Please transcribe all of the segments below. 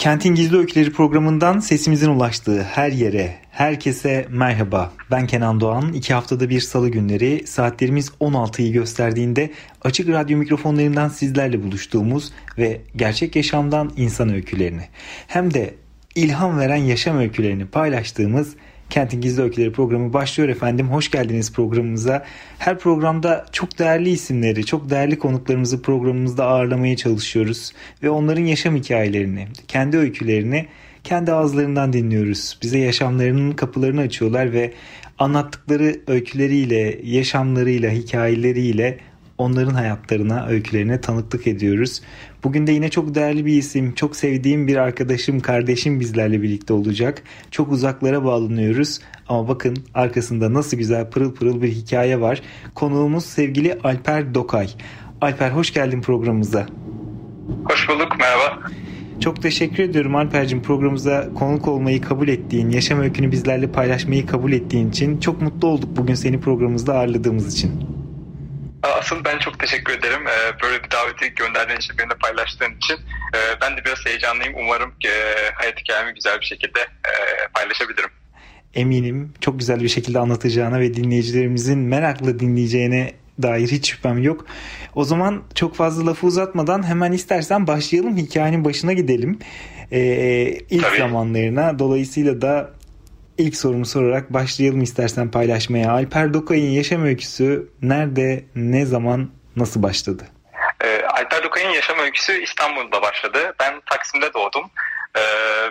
Kentin Gizli Öyküleri programından sesimizin ulaştığı her yere, herkese merhaba. Ben Kenan Doğan. İki haftada bir salı günleri saatlerimiz 16'yı gösterdiğinde açık radyo mikrofonlarından sizlerle buluştuğumuz ve gerçek yaşamdan insan öykülerini hem de ilham veren yaşam öykülerini paylaştığımız Kentin Gizli Öyküleri programı başlıyor efendim. Hoş geldiniz programımıza. Her programda çok değerli isimleri, çok değerli konuklarımızı programımızda ağırlamaya çalışıyoruz. Ve onların yaşam hikayelerini, kendi öykülerini kendi ağızlarından dinliyoruz. Bize yaşamlarının kapılarını açıyorlar ve anlattıkları öyküleriyle, yaşamlarıyla, hikayeleriyle onların hayatlarına, öykülerine tanıklık ediyoruz. Bugün de yine çok değerli bir isim, çok sevdiğim bir arkadaşım, kardeşim bizlerle birlikte olacak. Çok uzaklara bağlanıyoruz ama bakın arkasında nasıl güzel pırıl pırıl bir hikaye var. Konuğumuz sevgili Alper Dokay. Alper hoş geldin programımıza. Hoş bulduk, merhaba. Çok teşekkür ediyorum Alper'cim programımıza konuk olmayı kabul ettiğin, yaşam öykünü bizlerle paylaşmayı kabul ettiğin için. Çok mutlu olduk bugün seni programımızda ağırladığımız için. Asıl ben çok teşekkür ederim. Ee, böyle bir daveti gönderdiğin için, benimle paylaştığın için. Ee, ben de biraz heyecanlıyım. Umarım e, hayat hikayemi güzel bir şekilde paylaşabilirim. Eminim çok güzel bir şekilde anlatacağına ve dinleyicilerimizin merakla dinleyeceğine dair hiç şüphem yok. O zaman çok fazla lafı uzatmadan hemen istersen başlayalım. Hikayenin başına gidelim. Ee, ilk Tabii. zamanlarına. Dolayısıyla da İlk sorumu sorarak başlayalım istersen paylaşmaya. Alper Dokay'ın yaşam öyküsü nerede, ne zaman, nasıl başladı? Ee, Alper Dokay'ın yaşam öyküsü İstanbul'da başladı. Ben Taksim'de doğdum. Ee,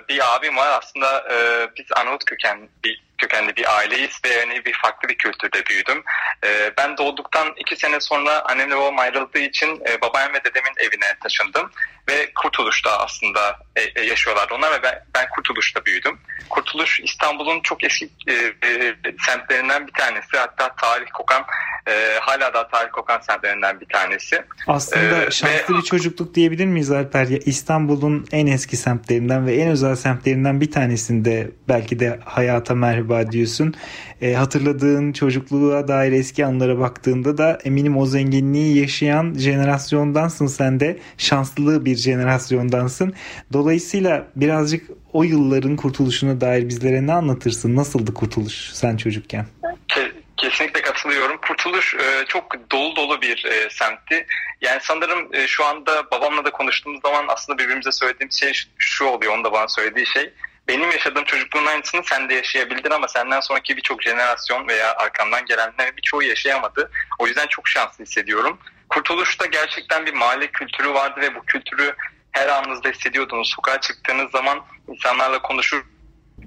bir abim var aslında e, biz Arnavut köken bir kökenli bir aileyiz ve yani bir farklı bir kültürde büyüdüm. E, ben doğduktan iki sene sonra annemle babam ayrıldığı için e, babaannem ve dedemin evine taşındım. Ve Kurtuluş'ta aslında e, e, yaşıyorlardı onlar ve ben, ben Kurtuluş'ta büyüdüm. Kurtuluş İstanbul'un çok eski e, e, semtlerinden bir tanesi. Hatta tarih kokan, e, hala da tarih kokan semtlerinden bir tanesi. Aslında ee, şanslı ve... bir çocukluk diyebilir miyiz Alper? Ya İstanbul'un en eski semtlerinden ve en özel semtlerinden bir tanesinde belki de hayata merhaba diyorsun. E, hatırladığın çocukluğa dair eski anlara baktığında da eminim o zenginliği yaşayan jenerasyondansın sen de. Şanslı bir jenerasyondansın. Dolayısıyla birazcık o yılların kurtuluşuna dair bizlere ne anlatırsın? Nasıldı kurtuluş sen çocukken? Kesinlikle katılıyorum. Kurtuluş e, çok dolu dolu bir e, semtti. Yani sanırım e, şu anda babamla da konuştuğumuz zaman aslında birbirimize söylediğimiz şey şu oluyor. Onun da bana söylediği şey. Benim yaşadığım çocukluğun aynısını sen de yaşayabildin ama senden sonraki birçok jenerasyon veya arkamdan gelenler birçoğu yaşayamadı. O yüzden çok şanslı hissediyorum. Kurtuluş'ta gerçekten bir mahalle kültürü vardı ve bu kültürü her anınızda hissediyordunuz. Sokağa çıktığınız zaman insanlarla konuşur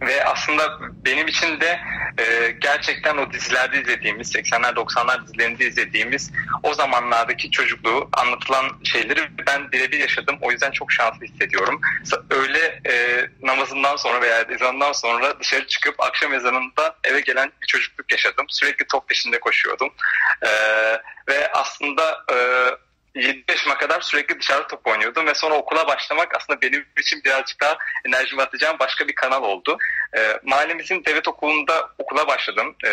ve aslında benim için de e, gerçekten o dizilerde izlediğimiz 80'ler 90'lar dizilerinde izlediğimiz o zamanlardaki çocukluğu anlatılan şeyleri ben birebir yaşadım. O yüzden çok şanslı hissediyorum. Öyle e, namazından sonra veya ezanından sonra dışarı çıkıp akşam ezanında eve gelen bir çocukluk yaşadım. Sürekli top peşinde koşuyordum. E, ve aslında e, 7 yaşıma kadar sürekli dışarıda top oynuyordum ve sonra okula başlamak aslında benim için birazcık daha enerjimi atacağım başka bir kanal oldu. E, mahallemizin devlet okulunda okula başladım. E,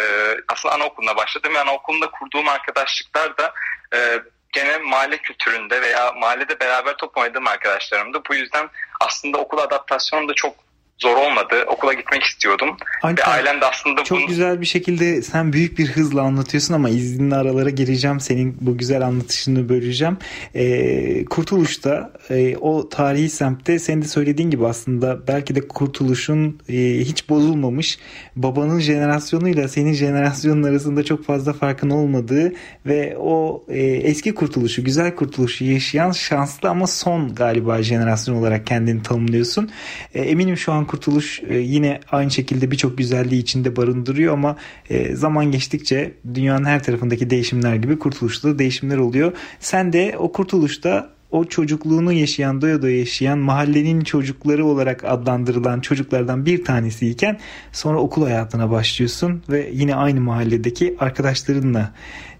aslında anaokuluna başladım ve anaokulunda kurduğum arkadaşlıklar da e, gene mahalle kültüründe veya mahallede beraber top oynadığım arkadaşlarımdı. Bu yüzden aslında okul adaptasyonu da çok zor olmadı. Okula gitmek istiyordum. Ancak Ve ailem de aslında çok bunu... güzel bir şekilde sen büyük bir hızla anlatıyorsun ama izinli aralara gireceğim. Senin bu güzel anlatışını böleceğim. Ee, Kurtuluş'ta e, o tarihi semtte senin de söylediğin gibi aslında belki de Kurtuluş'un e, hiç bozulmamış babanın jenerasyonuyla senin jenerasyonun arasında çok fazla farkın olmadığı ve o e, eski Kurtuluş'u, güzel Kurtuluş'u yaşayan şanslı ama son galiba jenerasyon olarak kendini tanımlıyorsun. E, eminim şu an kurtuluş e, yine aynı şekilde birçok güzelliği içinde barındırıyor ama e, zaman geçtikçe dünyanın her tarafındaki değişimler gibi kurtuluşta da değişimler oluyor. Sen de o kurtuluşta o çocukluğunu yaşayan, doya doya yaşayan mahallenin çocukları olarak adlandırılan çocuklardan bir tanesiyken sonra okul hayatına başlıyorsun ve yine aynı mahalledeki arkadaşlarınla,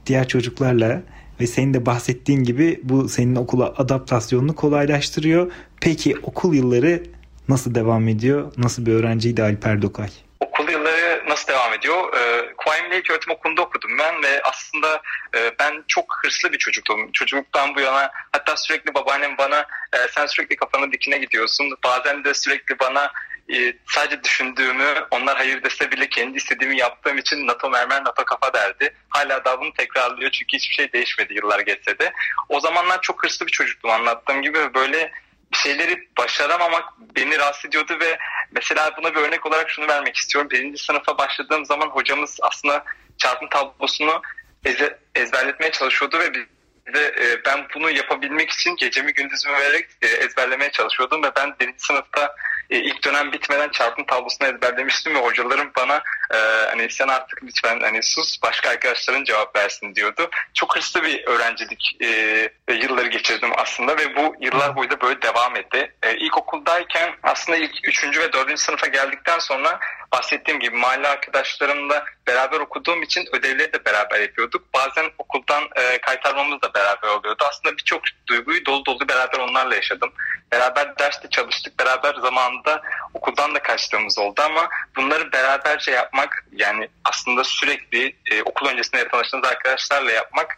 diğer çocuklarla ve senin de bahsettiğin gibi bu senin okula adaptasyonunu kolaylaştırıyor. Peki okul yılları nasıl devam ediyor? Nasıl bir öğrenciydi Alper Dokay? Okul yılları nasıl devam ediyor? Ee, Kuvayi Öğretim Okulu'nda okudum ben ve aslında e, ben çok hırslı bir çocuktum. Çocukluktan bu yana hatta sürekli babaannem bana e, sen sürekli kafanı dikine gidiyorsun. Bazen de sürekli bana e, sadece düşündüğümü onlar hayır dese bile kendi istediğimi yaptığım için NATO mermer NATO kafa derdi. Hala daha bunu tekrarlıyor çünkü hiçbir şey değişmedi yıllar geçse de. O zamanlar çok hırslı bir çocuktum anlattığım gibi böyle bir şeyleri başaramamak beni rahatsız ediyordu ve mesela buna bir örnek olarak şunu vermek istiyorum. Birinci sınıfa başladığım zaman hocamız aslında çarpım tablosunu ezberletmeye çalışıyordu ve de e, ben bunu yapabilmek için gecemi gündüzümü vererek e, ezberlemeye çalışıyordum ve ben birinci sınıfta e, ilk dönem bitmeden çarpım tablosunu ezberlemiştim ve hocalarım bana e, hani sen artık lütfen hani sus başka arkadaşların cevap versin diyordu. Çok hırslı bir öğrencilik e, yılları geçirdim aslında ve bu yıllar boyu da böyle devam etti. E, ilkokuldayken aslında ilk üçüncü ve dördüncü sınıfa geldikten sonra bahsettiğim gibi mahalle arkadaşlarımla beraber okuduğum için ödevleri de beraber yapıyorduk. Bazen okuldan e, kaytarmamız da beraber oluyordu. Aslında birçok duyguyu dolu dolu beraber onlarla yaşadım. Beraber derste çalıştık, beraber zamanında okuldan da kaçtığımız oldu ama bunları beraberce yapmak yani aslında sürekli e, okul öncesinde tanıştığınız arkadaşlarla yapmak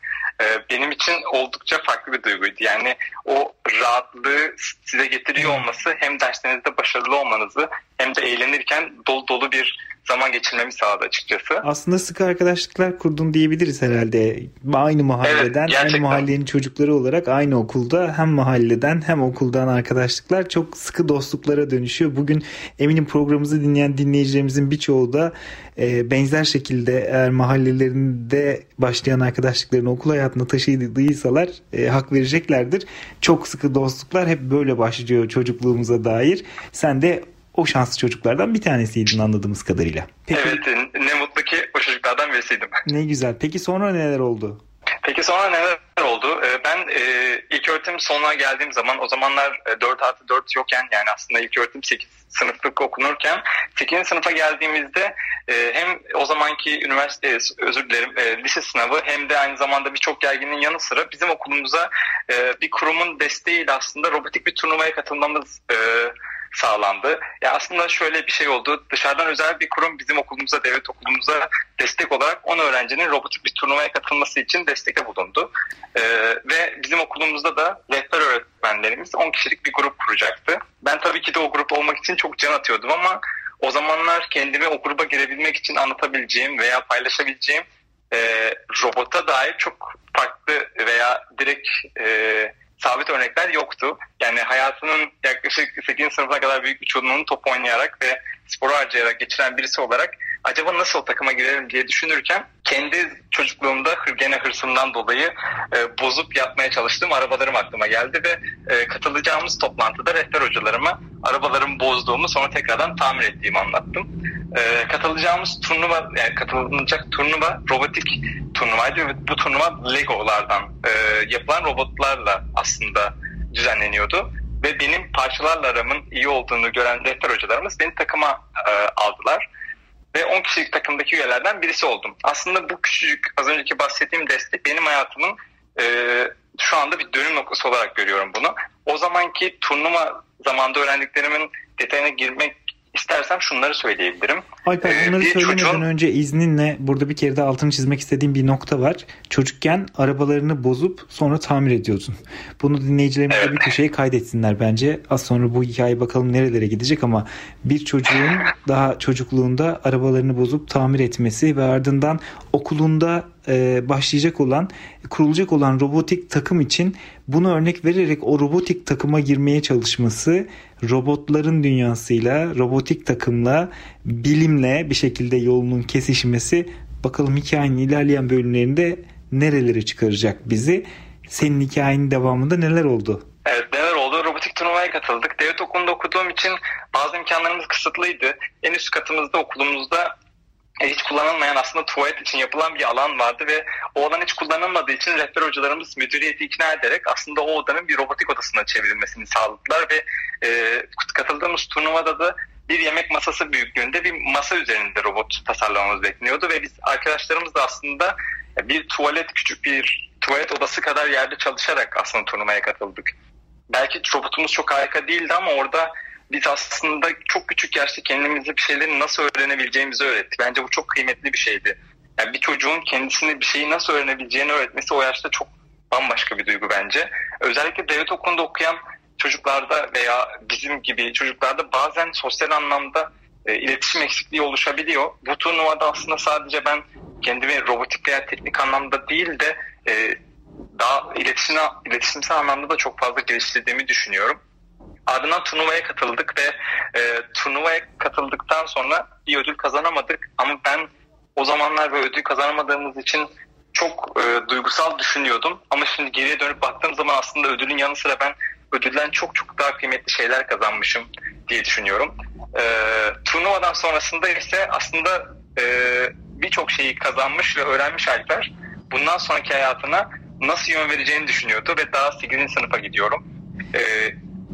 benim için oldukça farklı bir duyguydu. Yani o rahatlığı size getiriyor olması hem derslerinizde başarılı olmanızı hem de eğlenirken dolu dolu bir zaman geçirmemi sağladı açıkçası. Aslında sıkı arkadaşlıklar kurdun diyebiliriz herhalde. Aynı mahalleden, evet, aynı mahallenin çocukları olarak aynı okulda hem mahalleden hem okuldan arkadaşlıklar çok sıkı dostluklara dönüşüyor. Bugün eminim programımızı dinleyen dinleyicilerimizin birçoğu da e, benzer şekilde eğer mahallelerinde başlayan arkadaşlıklarını okul hayatına taşıdıysalar e, hak vereceklerdir. Çok sıkı dostluklar hep böyle başlıyor çocukluğumuza dair. Sen de o şanslı çocuklardan bir tanesiydin anladığımız kadarıyla. Peki, evet ne mutlu ki o çocuklardan birisiydim. Ne güzel. Peki sonra neler oldu? Peki sonra neler oldu? Ee, ben e, ilk öğretim sonuna geldiğim zaman o zamanlar 4 e, artı 4 yokken yani aslında ilk öğretim 8 sınıflık okunurken 8. sınıfa geldiğimizde e, hem o zamanki üniversite özür dilerim lise sınavı hem de aynı zamanda birçok gerginliğin yanı sıra bizim okulumuza bir kurumun desteğiyle aslında robotik bir turnuvaya katılmamız sağlandı. Ya aslında şöyle bir şey oldu. Dışarıdan özel bir kurum bizim okulumuza, devlet okulumuza destek olarak 10 öğrencinin robotik bir turnuvaya katılması için destekte bulundu. Ee, ve bizim okulumuzda da rehber öğretmenlerimiz 10 kişilik bir grup kuracaktı. Ben tabii ki de o grup olmak için çok can atıyordum ama o zamanlar kendimi o gruba girebilmek için anlatabileceğim veya paylaşabileceğim e, robota dair çok farklı veya direkt e, sabit örnekler yoktu. Yani hayatının yaklaşık 8. sınıfına kadar büyük bir çoğunluğunu top oynayarak ve spor harcayarak geçiren birisi olarak acaba nasıl takıma girerim diye düşünürken kendi çocukluğumda gene hırsımdan dolayı e, bozup yapmaya çalıştığım arabalarım aklıma geldi ve e, katılacağımız toplantıda rehber hocalarıma arabalarımı bozduğumu sonra tekrardan tamir ettiğimi anlattım. E, katılacağımız turnuva yani katılacak turnuva robotik turnuvaydı ve bu turnuva Legolardan e, yapılan robotlarla aslında düzenleniyordu ve benim parçalarla aramın iyi olduğunu gören rehber hocalarımız beni takıma e, aldılar ve 10 kişilik takımdaki üyelerden birisi oldum. Aslında bu küçücük az önceki bahsettiğim destek benim hayatımın e, şu anda bir dönüm noktası olarak görüyorum bunu. O zamanki turnuva zamanında öğrendiklerimin detayına girmek İstersem şunları söyleyebilirim. Alper ee, bunları söylemeden çocuğun... önce izninle burada bir kere de altını çizmek istediğim bir nokta var. Çocukken arabalarını bozup sonra tamir ediyorsun. Bunu dinleyicilerimiz evet. bir köşeye kaydetsinler bence. Az sonra bu hikaye bakalım nerelere gidecek ama bir çocuğun daha çocukluğunda arabalarını bozup tamir etmesi ve ardından okulunda e, başlayacak olan kurulacak olan robotik takım için bunu örnek vererek o robotik takıma girmeye çalışması robotların dünyasıyla robotik takımla bilimle bir şekilde yolunun kesişmesi bakalım hikayenin ilerleyen bölümlerinde nerelere çıkaracak bizi senin hikayenin devamında neler oldu? Evet neler oldu? Robotik turnuvaya katıldık. Devlet okulunda okuduğum için bazı imkanlarımız kısıtlıydı. En üst katımızda okulumuzda hiç kullanılmayan aslında tuvalet için yapılan bir alan vardı ve o alan hiç kullanılmadığı için rehber hocalarımız müdüriyeti ikna ederek aslında o odanın bir robotik odasına çevrilmesini sağladılar ve e, katıldığımız turnuvada da bir yemek masası büyüklüğünde bir masa üzerinde robot tasarlamamız bekleniyordu ve biz arkadaşlarımız da aslında bir tuvalet küçük bir tuvalet odası kadar yerde çalışarak aslında turnuvaya katıldık. Belki robotumuz çok harika değildi ama orada biz aslında çok küçük yaşta kendimize bir şeyleri nasıl öğrenebileceğimizi öğretti. Bence bu çok kıymetli bir şeydi. Yani bir çocuğun kendisine bir şeyi nasıl öğrenebileceğini öğretmesi o yaşta çok bambaşka bir duygu bence. Özellikle devlet okulunda okuyan çocuklarda veya bizim gibi çocuklarda bazen sosyal anlamda e, iletişim eksikliği oluşabiliyor. Bu turnuvada aslında sadece ben kendimi robotik veya teknik anlamda değil de e, daha iletişim, iletişimsel anlamda da çok fazla geliştirdiğimi düşünüyorum. Ardından turnuvaya katıldık ve e, turnuvaya katıldıktan sonra bir ödül kazanamadık ama ben o zamanlar böyle ödül kazanamadığımız için çok e, duygusal düşünüyordum. Ama şimdi geriye dönüp baktığım zaman aslında ödülün yanı sıra ben ödülden çok çok daha kıymetli şeyler kazanmışım diye düşünüyorum. E, turnuvadan sonrasında ise aslında e, birçok şeyi kazanmış ve öğrenmiş Alper bundan sonraki hayatına nasıl yön vereceğini düşünüyordu ve daha 8. sınıfa gidiyorum. E,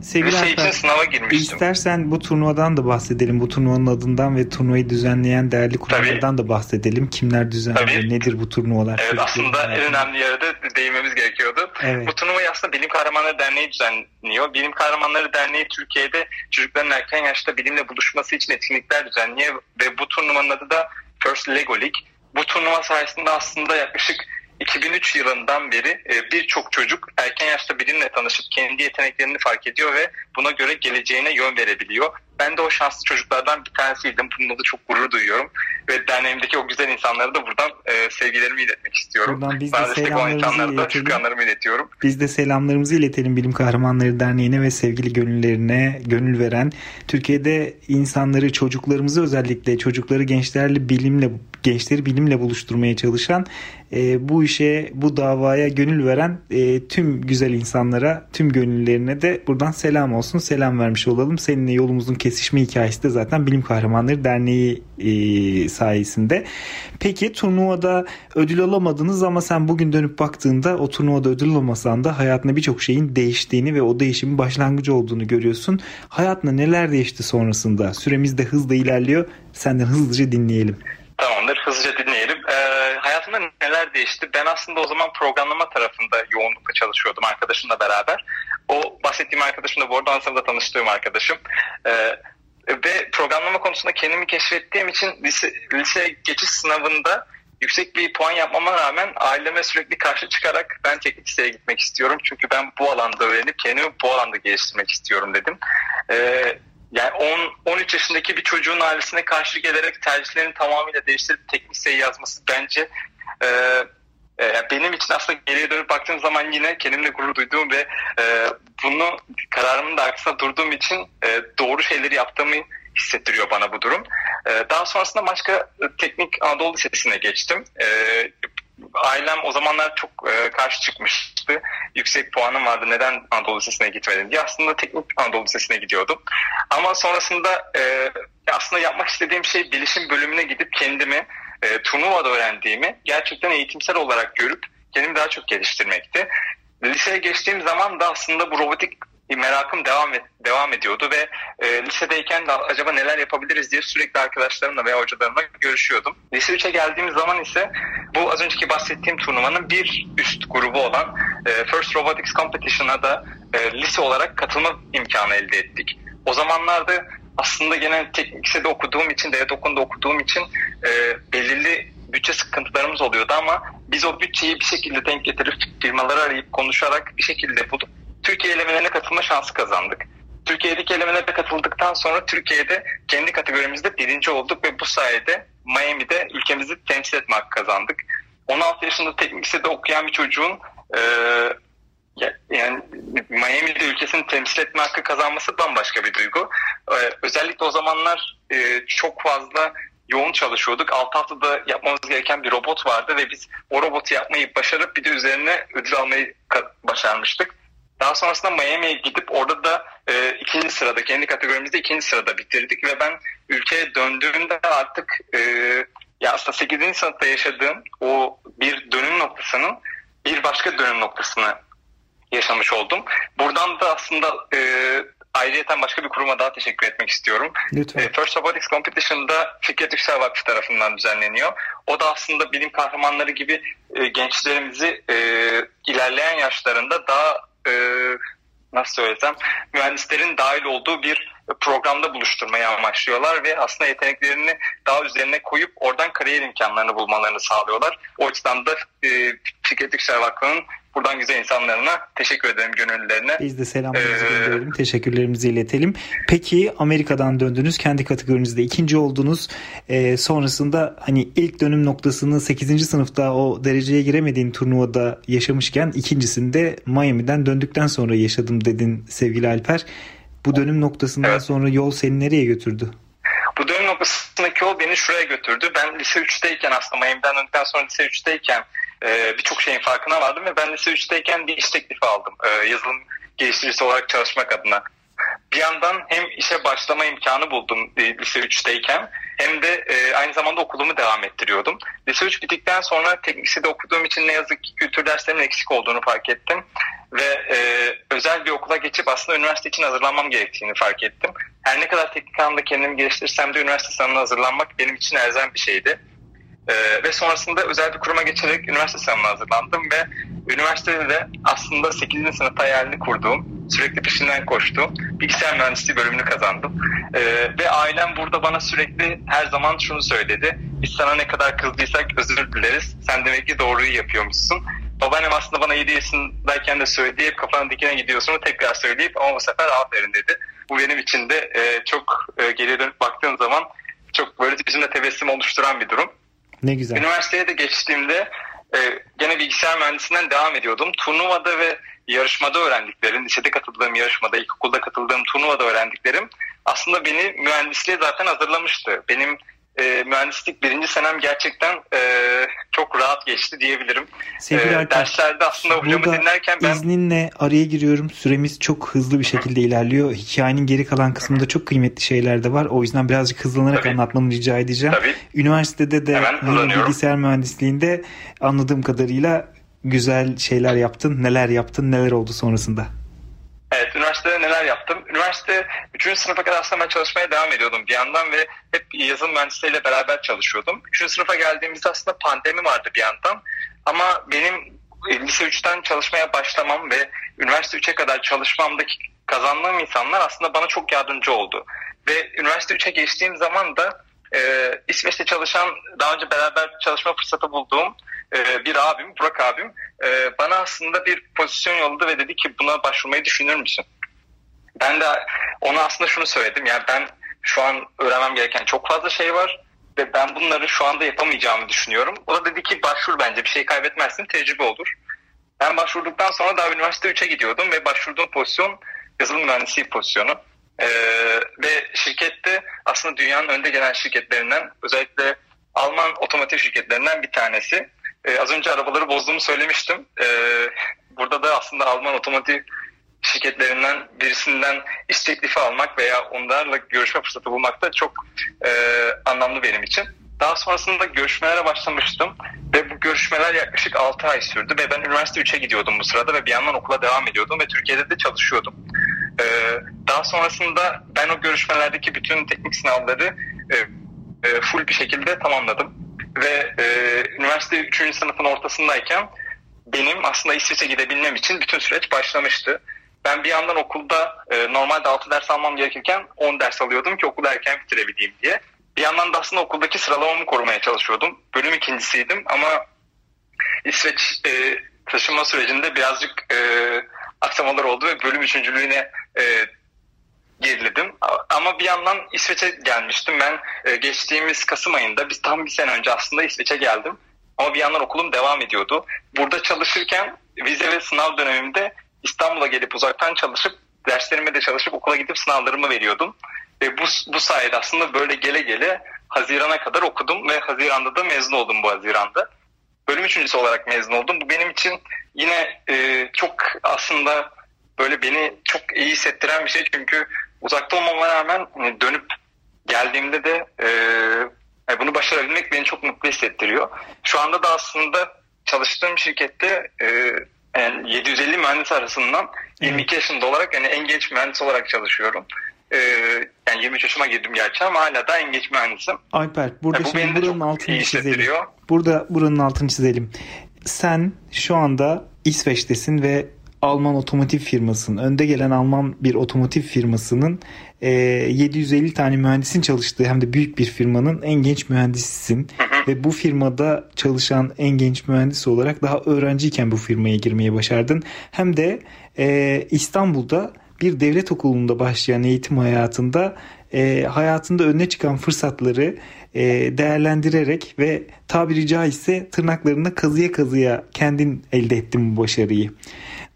Sevgili Lise için sınava girmiştim. istersen bu turnuvadan da bahsedelim. Bu turnuvanın adından ve turnuvayı düzenleyen değerli kurumlardan da bahsedelim. Kimler düzenliyor, Tabii. nedir bu turnuvalar? Evet aslında en önemli yere de değinmemiz gerekiyordu. Evet. Bu turnuvayı aslında Bilim Kahramanları Derneği düzenliyor. Bilim Kahramanları Derneği Türkiye'de çocukların erken yaşta bilimle buluşması için etkinlikler düzenliyor ve bu turnuvanın adı da First Lego League. Bu turnuva sayesinde aslında yaklaşık 2003 yılından beri e, birçok çocuk erken yaşta bilimle tanışıp kendi yeteneklerini fark ediyor ve buna göre geleceğine yön verebiliyor. Ben de o şanslı çocuklardan bir tanesiydim. Bununla da çok gurur duyuyorum. Ve derneğimdeki o güzel insanlara da buradan e, sevgilerimi iletmek istiyorum. Buradan biz de Bana destek olan selamlarımızı insanlara da iletelim. şükranlarımı iletiyorum. Biz de selamlarımızı iletelim Bilim Kahramanları Derneği'ne ve sevgili gönüllerine gönül veren Türkiye'de insanları çocuklarımızı özellikle çocukları gençlerle bilimle gençleri bilimle buluşturmaya çalışan e, bu işe bu davaya gönül veren e, tüm güzel insanlara tüm gönüllerine de buradan selam olsun selam vermiş olalım. Seninle yolumuzun kesişme hikayesi de zaten Bilim Kahramanları Derneği e, sayesinde. Peki turnuvada ödül alamadınız ama sen bugün dönüp baktığında o turnuvada ödül alamasan da hayatında birçok şeyin değiştiğini ve o değişimin başlangıcı olduğunu görüyorsun. Hayatında neler değişti sonrasında? Süremiz de hızla ilerliyor. Senden hızlıca dinleyelim. Tamamdır. Hızlıca dinleyelim. Ee, hayatımda neler değişti? Ben aslında o zaman programlama tarafında yoğunlukla çalışıyordum arkadaşımla beraber. O bahsettiğim arkadaşım da bu arada Ankara'da tanıştığım arkadaşım. Ee, ve programlama konusunda kendimi keşfettiğim için lise, lise geçiş sınavında yüksek bir puan yapmama rağmen aileme sürekli karşı çıkarak ben teknik liseye gitmek istiyorum. Çünkü ben bu alanda öğrenip kendimi bu alanda geliştirmek istiyorum dedim. Ee, yani 10 13 yaşındaki bir çocuğun ailesine karşı gelerek tercihlerini tamamıyla değiştirip liseyi yazması bence e, e, benim için aslında geriye dönüp baktığım zaman yine kendimle gurur duyduğum ve e, bunu kararımın da arkasında durduğum için e, doğru şeyleri yaptığımı hissettiriyor bana bu durum. E, daha sonrasında başka teknik Anadolu Lisesi'ne geçtim. E, ailem o zamanlar çok e, karşı çıkmıştı. Yüksek puanım vardı neden Anadolu Lisesi'ne gitmedin diye. Aslında teknik Anadolu Lisesi'ne gidiyordum. Ama sonrasında e, aslında yapmak istediğim şey bilişim bölümüne gidip kendimi e, turnuvada öğrendiğimi gerçekten eğitimsel olarak görüp kendimi daha çok geliştirmekti. Liseye geçtiğim zaman da aslında bu robotik merakım devam et, devam ediyordu ve e, lisedeyken de acaba neler yapabiliriz diye sürekli arkadaşlarımla veya hocalarımla görüşüyordum. Lise 3'e geldiğimiz zaman ise bu az önceki bahsettiğim turnuvanın bir üst grubu olan e, First Robotics Competition'a da e, lise olarak katılma imkanı elde ettik. O zamanlarda aslında gene teknik lisede okuduğum için, devlet okulunda okuduğum için e, belirli bütçe sıkıntılarımız oluyordu ama biz o bütçeyi bir şekilde denk getirip firmaları arayıp konuşarak bir şekilde bulup Türkiye elemelerine katılma şansı kazandık. Türkiye'deki elemelere katıldıktan sonra Türkiye'de kendi kategorimizde birinci olduk ve bu sayede Miami'de ülkemizi temsil etme hakkı kazandık. 16 yaşında teknik lisede okuyan bir çocuğun e, yani Miami'de ülkesini temsil etme hakkı kazanması bambaşka bir duygu. E, özellikle o zamanlar e, çok fazla yoğun çalışıyorduk. 6 haftada yapmamız gereken bir robot vardı ve biz o robotu yapmayı başarıp bir de üzerine ödül almayı başarmıştık. Daha sonrasında Miami'ye gidip orada da e, ikinci sırada, kendi kategorimizde ikinci sırada bitirdik ve ben ülkeye döndüğümde artık e, ya aslında 8. sınıfta yaşadığım o bir dönüm noktasının bir başka dönüm noktasını yaşamış oldum. Buradan da aslında e, ayrıyeten başka bir kuruma daha teşekkür etmek istiyorum. Lütfen. E, First Robotics Competition'da Fikret Yüksel Vakfı tarafından düzenleniyor. O da aslında bilim kahramanları gibi e, gençlerimizi e, ilerleyen yaşlarında daha e, nasıl söylesem mühendislerin dahil olduğu bir programda buluşturmayı amaçlıyorlar ve aslında yeteneklerini daha üzerine koyup oradan kariyer imkanlarını bulmalarını sağlıyorlar. O açıdan da e, Fikret Yüksel Vakfı'nın buradan güzel insanlarına teşekkür ederim gönüllülerine. Biz de selamlarımızı Ee, gönderelim. Teşekkürlerimizi iletelim. Peki Amerika'dan döndünüz. Kendi kategorinizde ikinci oldunuz. Ee, sonrasında hani ilk dönüm noktasını 8. sınıfta o dereceye giremediğin turnuvada yaşamışken ikincisinde Miami'den döndükten sonra yaşadım dedin sevgili Alper. Bu dönüm noktasından Evet. sonra yol seni nereye götürdü? Bu dönüm noktasındaki yol beni şuraya götürdü. Ben lise 3'teyken aslında Miami'den döndükten sonra lise 3'teyken e, birçok şeyin farkına vardım ve ben lise 3'teyken bir iş teklifi aldım. E, yazılım geliştiricisi olarak çalışmak adına. Bir yandan hem işe başlama imkanı buldum e, lise 3'teyken hem de e, aynı zamanda okulumu devam ettiriyordum. Lise 3 bittikten sonra teknik lisede okuduğum için ne yazık ki kültür derslerimin eksik olduğunu fark ettim. Ve e, özel bir okula geçip aslında üniversite için hazırlanmam gerektiğini fark ettim. Her ne kadar teknik anlamda kendimi geliştirsem de üniversite sınavına hazırlanmak benim için elzem bir şeydi. Ee, ve sonrasında özel bir kuruma geçerek üniversite sınavına hazırlandım ve üniversitede de aslında 8. sınıf hayalini kurduğum, sürekli peşinden koştuğum bilgisayar mühendisliği bölümünü kazandım. Ee, ve ailem burada bana sürekli her zaman şunu söyledi. Biz sana ne kadar kızdıysak özür dileriz. Sen demek ki doğruyu yapıyormuşsun. Babaannem aslında bana 7 yaşındayken de söyledi. Hep kafana dikine gidiyorsun tekrar söyleyip ama bu sefer aferin dedi. Bu benim için de e, çok e, geriye dönüp baktığım zaman çok böyle yüzümde tebessüm oluşturan bir durum. Ne güzel. Üniversiteye de geçtiğimde e, gene bilgisayar mühendisliğinden devam ediyordum. Turnuvada ve yarışmada öğrendiklerim, lisede katıldığım yarışmada, ilkokulda katıldığım turnuvada öğrendiklerim aslında beni mühendisliğe zaten hazırlamıştı. Benim e, mühendislik birinci senem gerçekten e, çok rahat geçti diyebilirim. Sevgili E, Alper, derslerde aslında hocamı dinlerken ben... izninle araya giriyorum. Süremiz çok hızlı bir şekilde ilerliyor. Hikayenin geri kalan kısmında çok kıymetli şeyler de var. O yüzden birazcık hızlanarak Tabii. anlatmanı rica edeceğim. Tabii. Üniversitede de hızlanıyorum. bilgisayar mühendisliğinde anladığım kadarıyla güzel şeyler yaptın. Neler yaptın? Neler oldu sonrasında? Evet, üniversitede neler yaptım? Üniversite 3. sınıfa kadar aslında ben çalışmaya devam ediyordum bir yandan ve hep yazılım mühendisleriyle beraber çalışıyordum. 3. sınıfa geldiğimizde aslında pandemi vardı bir yandan. Ama benim lise 3'ten çalışmaya başlamam ve üniversite 3'e kadar çalışmamdaki kazandığım insanlar aslında bana çok yardımcı oldu. Ve üniversite 3'e geçtiğim zaman da e, İsveç'te çalışan, daha önce beraber çalışma fırsatı bulduğum e, bir abim, Burak abim e, bana aslında bir pozisyon yolladı ve dedi ki buna başvurmayı düşünür müsün? Ben de ona aslında şunu söyledim. Yani ben şu an öğrenmem gereken çok fazla şey var ve ben bunları şu anda yapamayacağımı düşünüyorum. O da dedi ki başvur bence bir şey kaybetmezsin tecrübe olur. Ben başvurduktan sonra daha üniversite 3'e gidiyordum ve başvurduğum pozisyon yazılım mühendisliği pozisyonu. Ee, ve şirkette aslında dünyanın önde gelen şirketlerinden özellikle Alman otomotiv şirketlerinden bir tanesi. Ee, az önce arabaları bozduğumu söylemiştim. Ee, burada da aslında Alman otomotiv şirketlerinden birisinden iş teklifi almak veya onlarla görüşme fırsatı bulmak da çok e, anlamlı benim için. Daha sonrasında görüşmelere başlamıştım ve bu görüşmeler yaklaşık 6 ay sürdü ve ben üniversite 3'e gidiyordum bu sırada ve bir yandan okula devam ediyordum ve Türkiye'de de çalışıyordum. Ee, daha sonrasında ben o görüşmelerdeki bütün teknik sınavları e, e, full bir şekilde tamamladım. Ve e, üniversite 3. sınıfın ortasındayken benim aslında İsveç'e gidebilmem için bütün süreç başlamıştı. Ben bir yandan okulda e, normalde 6 ders almam gerekirken 10 ders alıyordum ki okulu erken bitirebileyim diye. Bir yandan da aslında okuldaki sıralamamı korumaya çalışıyordum. Bölüm ikincisiydim ama İsveç e, taşınma sürecinde birazcık e, aksamalar oldu ve bölüm üçüncülüğüne e, geriledim. Ama bir yandan İsveç'e gelmiştim. Ben e, geçtiğimiz Kasım ayında, biz tam bir sene önce aslında İsveç'e geldim. Ama bir yandan okulum devam ediyordu. Burada çalışırken vize ve sınav dönemimde İstanbul'a gelip uzaktan çalışıp derslerime de çalışıp okula gidip sınavlarımı veriyordum. Ve bu, bu sayede aslında böyle gele gele Haziran'a kadar okudum ve Haziran'da da mezun oldum bu Haziran'da. Bölüm üçüncüsü olarak mezun oldum. Bu benim için yine e, çok aslında böyle beni çok iyi hissettiren bir şey. Çünkü uzakta olmama rağmen hani dönüp geldiğimde de e, Yani bunu başarabilmek beni çok mutlu hissettiriyor. Şu anda da aslında çalıştığım şirkette e, yani 750 mühendis arasından 22 yaşında olarak yani en genç mühendis olarak çalışıyorum. Ee, yani 23 yaşıma girdim gerçi ama hala da en genç mühendisim. Alper burada bu şimdi buranın altını çizelim. Burada buranın altını çizelim. Sen şu anda İsveç'tesin ve Alman otomotiv firmasının, önde gelen Alman bir otomotiv firmasının e, 750 tane mühendisin çalıştığı hem de büyük bir firmanın en genç mühendisisin. Ve bu firmada çalışan en genç mühendis olarak daha öğrenciyken bu firmaya girmeye başardın. Hem de e, İstanbul'da bir devlet okulunda başlayan eğitim hayatında e, hayatında önüne çıkan fırsatları e, değerlendirerek ve tabiri caizse tırnaklarına kazıya kazıya kendin elde ettin bu başarıyı.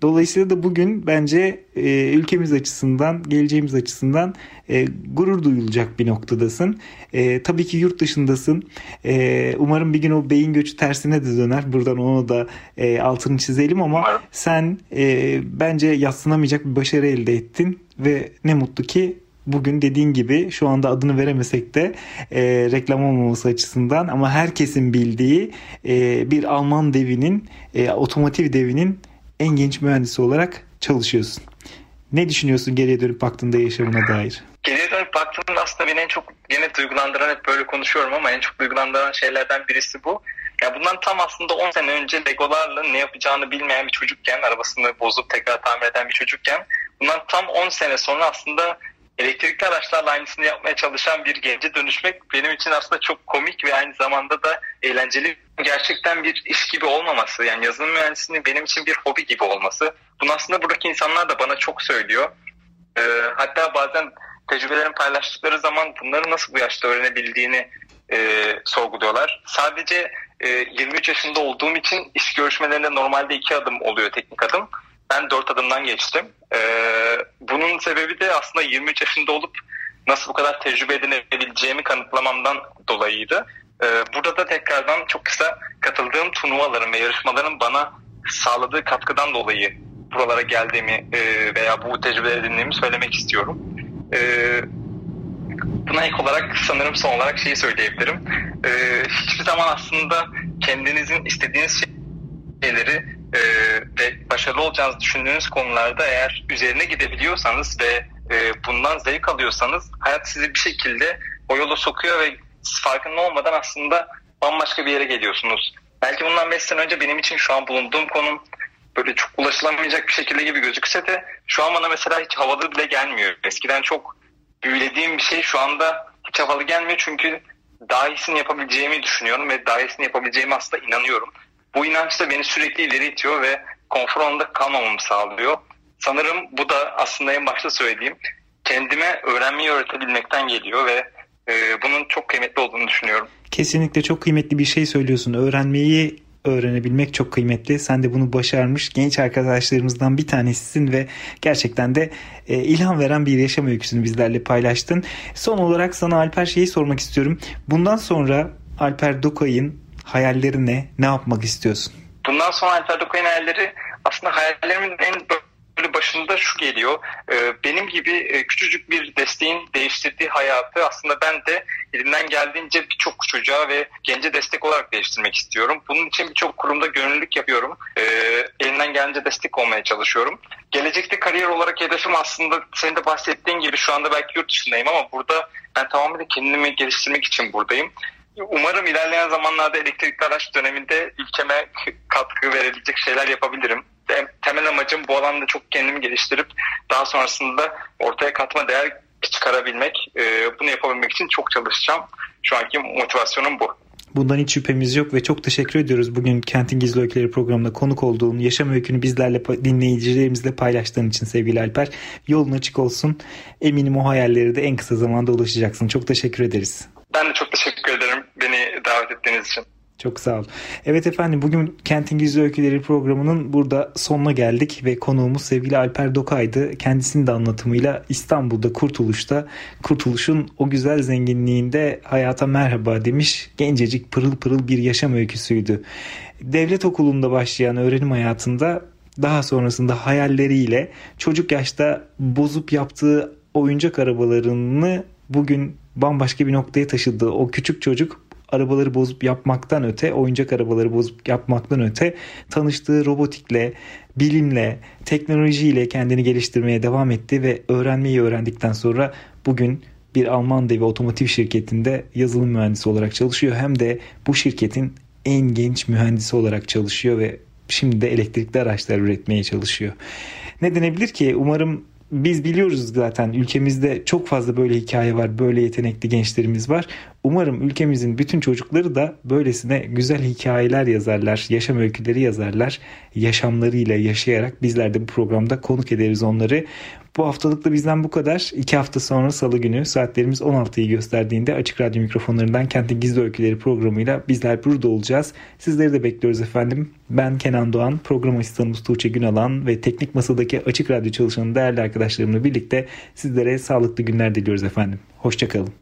Dolayısıyla da bugün bence e, ülkemiz açısından, geleceğimiz açısından e, gurur duyulacak bir noktadasın. E, tabii ki yurt dışındasın. E, umarım bir gün o beyin göçü tersine de döner. Buradan onu da e, altını çizelim ama Umarım. sen e, bence yatsınamayacak bir başarı elde ettin ve ne mutlu ki bugün dediğin gibi şu anda adını veremesek de e, reklam olmaması açısından ama herkesin bildiği e, bir Alman devinin e, otomotiv devinin en genç mühendisi olarak çalışıyorsun. Ne düşünüyorsun geriye dönüp baktığında yaşamına dair? Geriye dönüp baktığımda aslında beni en çok yine duygulandıran hep böyle konuşuyorum ama en çok duygulandıran şeylerden birisi bu. Ya bundan tam aslında 10 sene önce Legolarla ne yapacağını bilmeyen bir çocukken, arabasını bozup tekrar tamir eden bir çocukken bundan tam 10 sene sonra aslında elektrikli araçlarla aynısını yapmaya çalışan bir gence dönüşmek benim için aslında çok komik ve aynı zamanda da eğlenceli. Gerçekten bir iş gibi olmaması yani yazılım mühendisliğinin benim için bir hobi gibi olması. Bunu aslında buradaki insanlar da bana çok söylüyor. Ee, hatta bazen tecrübelerini paylaştıkları zaman bunları nasıl bu yaşta öğrenebildiğini e, sorguluyorlar. Sadece e, 23 yaşında olduğum için iş görüşmelerinde normalde iki adım oluyor teknik adım. Ben dört adımdan geçtim. Ee, bunun sebebi de aslında 23 yaşında olup nasıl bu kadar tecrübe edinebileceğimi kanıtlamamdan dolayıydı. Ee, burada da tekrardan çok kısa katıldığım turnuvaların ve yarışmaların bana sağladığı katkıdan dolayı buralara geldiğimi e, veya bu tecrübeleri edindiğimi söylemek istiyorum. Ee, buna ek olarak sanırım son olarak şeyi söyleyebilirim. Ee, hiçbir zaman aslında kendinizin istediğiniz şeyleri e, ve başarılı olacağınızı düşündüğünüz konularda eğer üzerine gidebiliyorsanız ve e, bundan zevk alıyorsanız hayat sizi bir şekilde o yola sokuyor ve farkında olmadan aslında bambaşka bir yere geliyorsunuz. Belki bundan 5 sene önce benim için şu an bulunduğum konum böyle çok ulaşılamayacak bir şekilde gibi gözükse de şu an bana mesela hiç havalı bile gelmiyor. Eskiden çok büyülediğim bir şey şu anda hiç havalı gelmiyor çünkü daha iyisini yapabileceğimi düşünüyorum ve daha iyisini yapabileceğimi aslında inanıyorum. Bu inanç da beni sürekli ileri itiyor ve konfor alanında kalmamamı sağlıyor. Sanırım bu da aslında en başta söylediğim kendime öğrenmeyi öğretebilmekten geliyor ve e, bunun çok kıymetli olduğunu düşünüyorum. Kesinlikle çok kıymetli bir şey söylüyorsun. Öğrenmeyi öğrenebilmek çok kıymetli. Sen de bunu başarmış genç arkadaşlarımızdan bir tanesisin ve gerçekten de e, ilham veren bir yaşam öyküsünü bizlerle paylaştın. Son olarak sana Alper şeyi sormak istiyorum. Bundan sonra Alper Dokay'ın hayalleri ne? Ne yapmak istiyorsun? Bundan sonra Alper Dokay'ın hayalleri aslında hayallerimin en böyle başında şu geliyor. Ee, benim gibi e, küçücük bir desteğin değiştirdiği hayatı aslında ben de elimden geldiğince birçok çocuğa ve gence destek olarak değiştirmek istiyorum. Bunun için birçok kurumda gönüllülük yapıyorum. Ee, elimden gelince destek olmaya çalışıyorum. Gelecekte kariyer olarak hedefim aslında senin de bahsettiğin gibi şu anda belki yurt dışındayım ama burada ben tamamen kendimi geliştirmek için buradayım. Umarım ilerleyen zamanlarda elektrikli araç döneminde ülkeme katkı verebilecek şeyler yapabilirim. Temel amacım bu alanda çok kendimi geliştirip daha sonrasında ortaya katma değer çıkarabilmek. Bunu yapabilmek için çok çalışacağım. Şu anki motivasyonum bu. Bundan hiç şüphemiz yok ve çok teşekkür ediyoruz bugün Kentin Gizli Öyküleri programında konuk olduğun, yaşam öykünü bizlerle dinleyicilerimizle paylaştığın için sevgili Alper. Yolun açık olsun. Eminim o hayalleri de en kısa zamanda ulaşacaksın. Çok teşekkür ederiz. Ben de çok teşekkür beni davet ettiğiniz için. Çok sağ ol. Evet efendim bugün Kentin Gizli Öyküleri programının burada sonuna geldik ve konuğumuz sevgili Alper Dokay'dı. Kendisinin de anlatımıyla İstanbul'da Kurtuluş'ta Kurtuluş'un o güzel zenginliğinde hayata merhaba demiş gencecik pırıl pırıl bir yaşam öyküsüydü. Devlet okulunda başlayan öğrenim hayatında daha sonrasında hayalleriyle çocuk yaşta bozup yaptığı oyuncak arabalarını bugün bambaşka bir noktaya taşıdı. O küçük çocuk arabaları bozup yapmaktan öte, oyuncak arabaları bozup yapmaktan öte tanıştığı robotikle, bilimle, teknolojiyle kendini geliştirmeye devam etti ve öğrenmeyi öğrendikten sonra bugün bir Alman devi otomotiv şirketinde yazılım mühendisi olarak çalışıyor. Hem de bu şirketin en genç mühendisi olarak çalışıyor ve şimdi de elektrikli araçlar üretmeye çalışıyor. Ne denebilir ki? Umarım biz biliyoruz zaten ülkemizde çok fazla böyle hikaye var, böyle yetenekli gençlerimiz var. Umarım ülkemizin bütün çocukları da böylesine güzel hikayeler yazarlar, yaşam öyküleri yazarlar. Yaşamlarıyla yaşayarak bizler de bu programda konuk ederiz onları. Bu haftalık da bizden bu kadar. İki hafta sonra salı günü saatlerimiz 16'yı gösterdiğinde Açık Radyo mikrofonlarından Kentin Gizli Öyküleri programıyla bizler burada olacağız. Sizleri de bekliyoruz efendim. Ben Kenan Doğan, program asistanımız Tuğçe Günalan ve teknik masadaki Açık Radyo çalışanı değerli arkadaşlarımla birlikte sizlere sağlıklı günler diliyoruz efendim. Hoşçakalın.